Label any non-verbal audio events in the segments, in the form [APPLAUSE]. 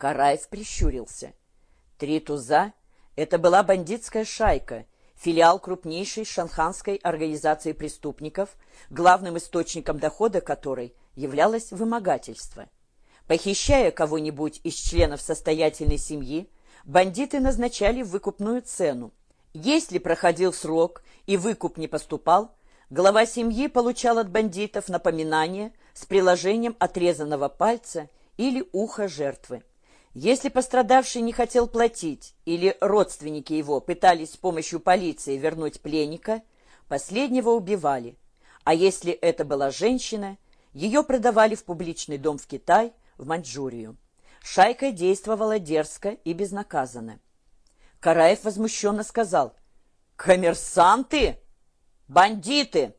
Караев прищурился. Три туза — это была бандитская шайка, филиал крупнейшей шанханской организации преступников, главным источником дохода которой являлось вымогательство. Похищая кого-нибудь из членов состоятельной семьи, бандиты назначали выкупную цену. Если проходил срок и выкуп не поступал, глава семьи получал от бандитов напоминание с приложением отрезанного пальца или уха жертвы. Если пострадавший не хотел платить или родственники его пытались с помощью полиции вернуть пленника, последнего убивали. А если это была женщина, ее продавали в публичный дом в Китай, в Маньчжурию. Шайка действовала дерзко и безнаказанно. Караев возмущенно сказал «Коммерсанты? Бандиты!»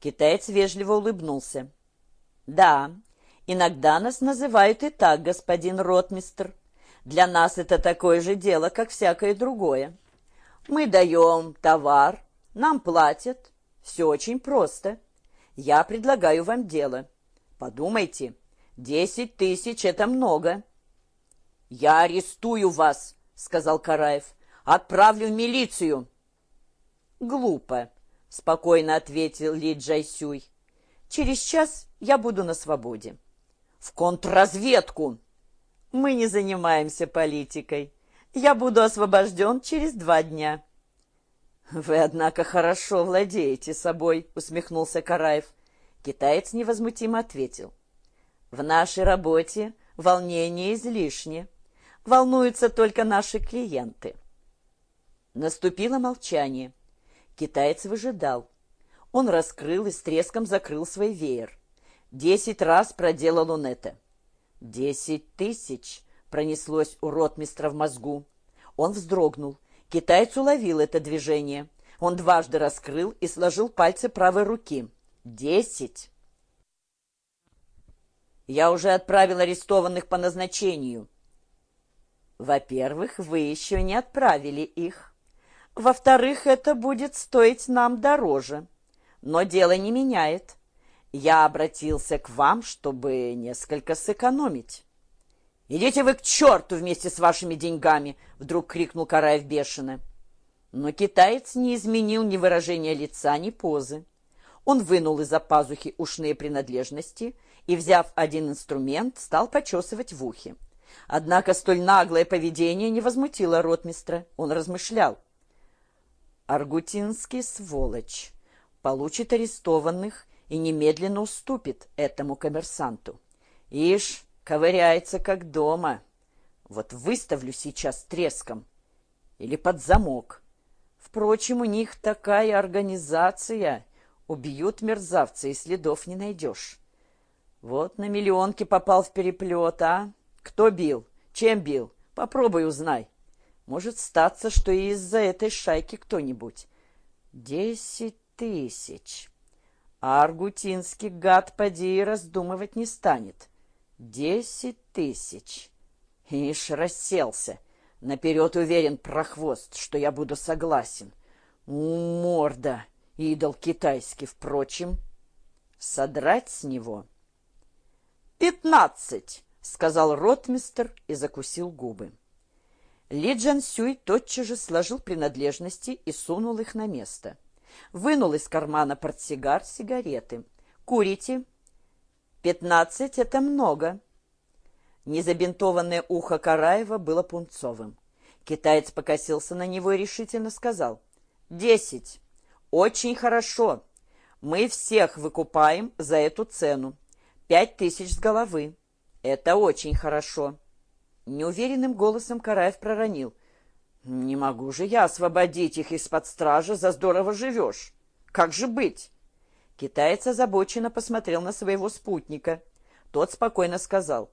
Китаец вежливо улыбнулся. «Да, иногда нас называют и так, господин ротмистр. Для нас это такое же дело, как всякое другое. Мы даем товар, нам платят. Все очень просто. Я предлагаю вам дело. Подумайте, десять тысяч — это много». «Я арестую вас», — сказал Караев. «Отправлю в милицию». «Глупо», — спокойно ответил Ли Джайсюй. «Через час я буду на свободе». «В контрразведку!» «Мы не занимаемся политикой. Я буду освобожден через два дня». «Вы, однако, хорошо владеете собой», — усмехнулся Караев. Китаец невозмутимо ответил. «В нашей работе волнение излишне волнуются только наши клиенты. Наступило молчание. Китаец выжидал. Он раскрыл и с треском закрыл свой веер. Десять раз проделал он это. «Десять тысяч!» — пронеслось у ротмистра в мозгу. Он вздрогнул. Китаец уловил это движение. Он дважды раскрыл и сложил пальцы правой руки. «Десять!» «Я уже отправил арестованных по назначению», во-первых, вы еще не отправили их. Во-вторых, это будет стоить нам дороже. Но дело не меняет. Я обратился к вам, чтобы несколько сэкономить. «Идите вы к черту вместе с вашими деньгами!» — вдруг крикнул Караев бешено. Но китаец не изменил ни выражения лица, ни позы. Он вынул из-за пазухи ушные принадлежности и, взяв один инструмент, стал почесывать в ухе. Однако столь наглое поведение не возмутило ротмистра. Он размышлял. Аргутинский сволочь получит арестованных и немедленно уступит этому коммерсанту. Ишь, ковыряется как дома. Вот выставлю сейчас треском или под замок. Впрочем, у них такая организация. Убьют мерзавца, и следов не найдешь. Вот на миллионки попал в переплет, а? Кто бил? Чем бил? Попробуй узнай. Может статься, что и из-за этой шайки кто-нибудь. Десять тысяч. Аргутинский гад поди и раздумывать не станет. Десять тысяч. Ишь, расселся. Наперед уверен прохвост, что я буду согласен. Морда, идол китайский, впрочем. Содрать с него. Пятнадцать. — сказал ротмистер и закусил губы. Ли Джан Сюй тотчас же сложил принадлежности и сунул их на место. Вынул из кармана портсигар сигареты. «Курите?» «Пятнадцать — это много». Незабинтованное ухо Караева было пунцовым. Китаец покосился на него и решительно сказал. «Десять. Очень хорошо. Мы всех выкупаем за эту цену. Пять тысяч с головы. «Это очень хорошо». Неуверенным голосом Караев проронил. «Не могу же я освободить их из-под стражи, за здорово живешь. Как же быть?» Китаец озабоченно посмотрел на своего спутника. Тот спокойно сказал.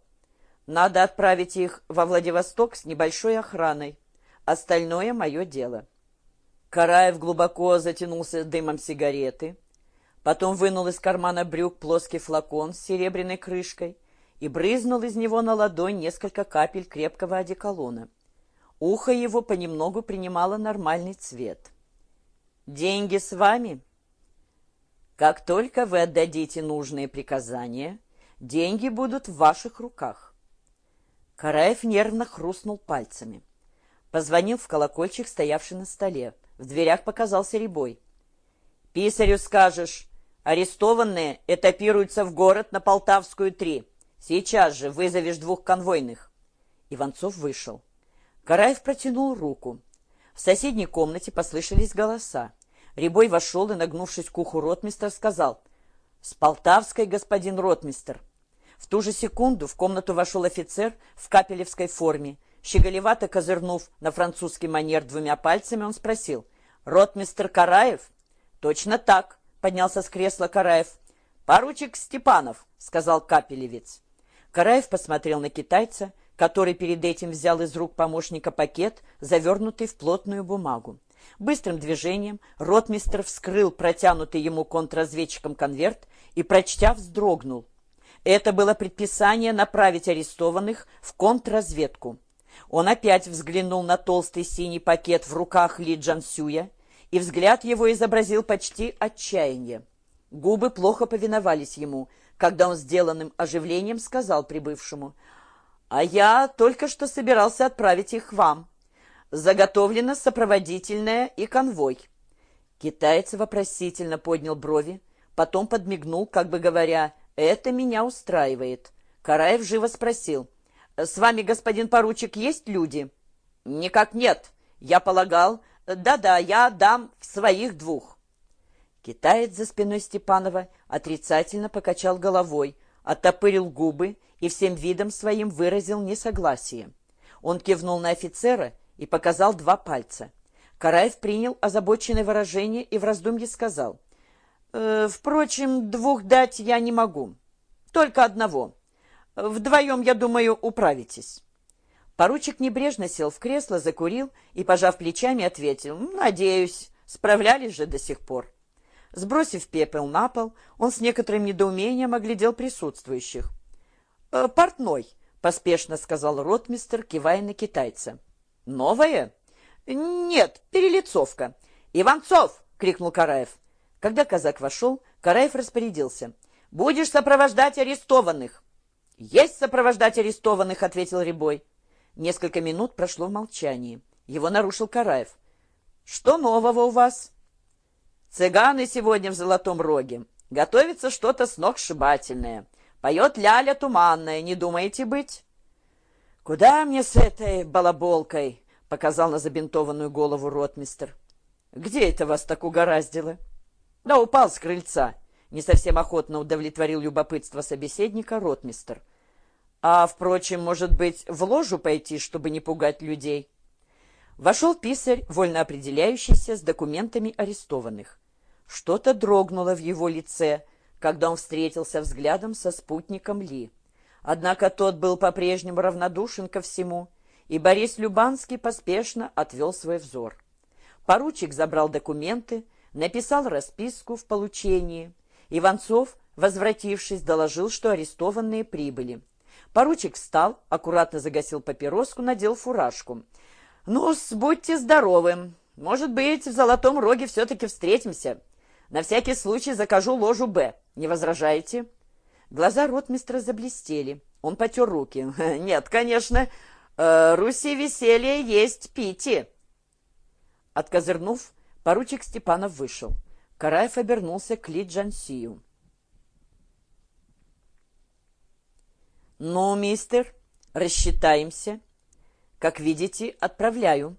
«Надо отправить их во Владивосток с небольшой охраной. Остальное мое дело». Караев глубоко затянулся дымом сигареты, потом вынул из кармана брюк плоский флакон с серебряной крышкой и брызнул из него на ладонь несколько капель крепкого одеколона. Ухо его понемногу принимало нормальный цвет. «Деньги с вами?» «Как только вы отдадите нужные приказания, деньги будут в ваших руках». Караев нервно хрустнул пальцами. Позвонил в колокольчик, стоявший на столе. В дверях показался Рябой. «Писарю скажешь, арестованные этапируются в город на Полтавскую, 3. Сейчас же вызовешь двух конвойных». Иванцов вышел. Караев протянул руку. В соседней комнате послышались голоса. Рябой вошел и, нагнувшись к уху ротмистра, сказал «С Полтавской, господин ротмистр». В ту же секунду в комнату вошел офицер в капелевской форме. Щеголевато козырнув на французский манер двумя пальцами, он спросил «Ротмистр Караев?» «Точно так», — поднялся с кресла Караев. «Поручик Степанов», — сказал капелевец. Караев посмотрел на китайца, который перед этим взял из рук помощника пакет, завернутый в плотную бумагу. Быстрым движением ротмистр вскрыл протянутый ему контрразведчиком конверт и, прочтя, вздрогнул. Это было предписание направить арестованных в контрразведку. Он опять взглянул на толстый синий пакет в руках Ли Джансюя, и взгляд его изобразил почти отчаяние. Губы плохо повиновались ему, когда он сделанным оживлением сказал прибывшему, «А я только что собирался отправить их вам. Заготовлено сопроводительное и конвой». Китаец вопросительно поднял брови, потом подмигнул, как бы говоря, «Это меня устраивает». Караев живо спросил, «С вами, господин поручик, есть люди?» «Никак нет. Я полагал, да-да, я дам своих двух». Китаец за спиной Степанова отрицательно покачал головой, оттопырил губы и всем видом своим выразил несогласие. Он кивнул на офицера и показал два пальца. Караев принял озабоченное выражение и в раздумье сказал, «Э, «Впрочем, двух дать я не могу, только одного. Вдвоем, я думаю, управитесь». Поручик небрежно сел в кресло, закурил и, пожав плечами, ответил, «Надеюсь, справлялись же до сих пор». Сбросив пепел на пол, он с некоторым недоумением оглядел присутствующих. «Э, «Портной», — поспешно сказал ротмистер, кивая на китайца. «Новое?» «Нет, перелицовка». «Иванцов!» — крикнул Караев. Когда казак вошел, Караев распорядился. «Будешь сопровождать арестованных». «Есть сопровождать арестованных», — ответил Рябой. Несколько минут прошло в молчании. Его нарушил Караев. «Что нового у вас?» «Цыганы сегодня в Золотом Роге. Готовится что-то сногсшибательное. Поет Ляля Туманная, не думаете быть?» «Куда мне с этой балаболкой?» — показал на забинтованную голову ротмистер. «Где это вас так угораздило?» «Да упал с крыльца», — не совсем охотно удовлетворил любопытство собеседника ротмистер. «А, впрочем, может быть, в ложу пойти, чтобы не пугать людей?» Вошел писарь, вольно определяющийся с документами арестованных. Что-то дрогнуло в его лице, когда он встретился взглядом со спутником Ли. Однако тот был по-прежнему равнодушен ко всему, и Борис Любанский поспешно отвел свой взор. Поручик забрал документы, написал расписку в получении. Иванцов, возвратившись, доложил, что арестованные прибыли. Поручик встал, аккуратно загасил папироску, надел фуражку. ну будьте здоровы. Может быть, в Золотом Роге все-таки встретимся. На всякий случай закажу ложу «Б». Не возражаете?» Глаза ротмистра заблестели. Он потер руки. [LAUGHS] «Нет, конечно, э, Руси веселье есть пити». Откозырнув, поручик Степанов вышел. Караев обернулся к Ли Джансию. «Ну, мистер, рассчитаемся. Как видите, отправляю».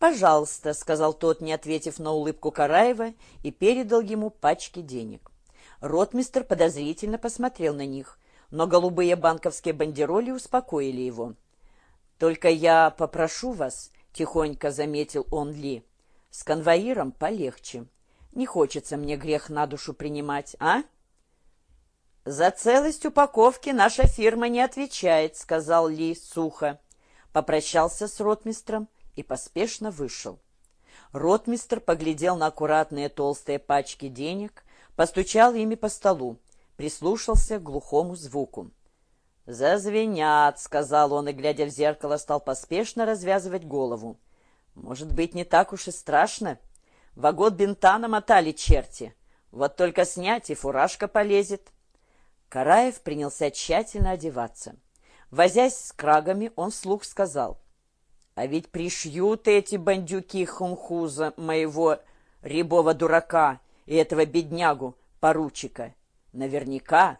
«Пожалуйста», — сказал тот, не ответив на улыбку Караева, и передал ему пачки денег. Ротмистр подозрительно посмотрел на них, но голубые банковские бандероли успокоили его. «Только я попрошу вас», — тихонько заметил он Ли, — «с конвоиром полегче. Не хочется мне грех на душу принимать, а?» «За целость упаковки наша фирма не отвечает», — сказал Ли сухо. Попрощался с ротмистром и поспешно вышел. Ротмистр поглядел на аккуратные толстые пачки денег, постучал ими по столу, прислушался к глухому звуку. «Зазвенят», — сказал он, и, глядя в зеркало, стал поспешно развязывать голову. «Может быть, не так уж и страшно? Вагот бинта намотали черти. Вот только снять, и фуражка полезет». Караев принялся тщательно одеваться. Возясь с крагами, он вслух сказал, «А ведь пришьют эти бандюки хунхуза моего рябого дурака и этого беднягу, поручика. Наверняка